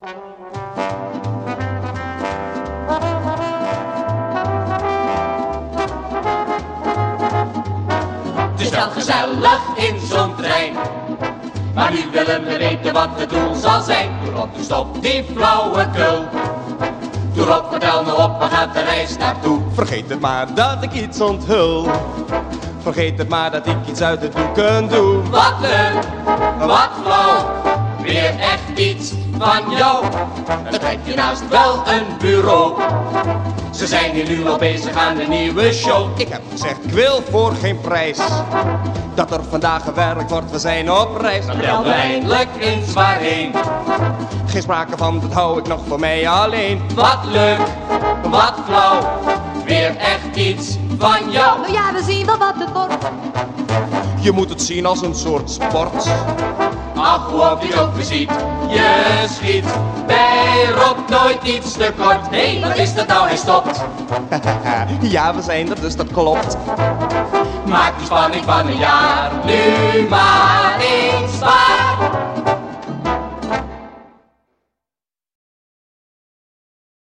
Het is wel gezellig in zo'n trein. Maar nu willen we weten wat het doel zal zijn. Doe op, stop die flauwekul. Doe op, vertel me op, waar gaat de reis naartoe? Vergeet het maar dat ik iets onthul. Vergeet het maar dat ik iets uit de doeken doe. Wat leuk, wat flauw. Weer echt iets van jou. Dan krijg je naast wel een bureau. Ze zijn hier nu al bezig aan een nieuwe show. Ik heb gezegd, ik wil voor geen prijs. Dat er vandaag gewerkt wordt, we zijn op reis. Dan bel we eindelijk eens waarheen. Geen sprake van, dat hou ik nog voor mij alleen. Wat leuk, wat flauw. Weer echt iets van jou. Nou ja, we zien wel wat het wordt. Je moet het zien als een soort sport. Ach, hoe op je ook ziet, je schiet bij Rob nooit iets te kort. Hé, hey, wat is dat nou, hij stopt. ja, we zijn er, dus dat klopt. Maak die spanning van een jaar nu maar.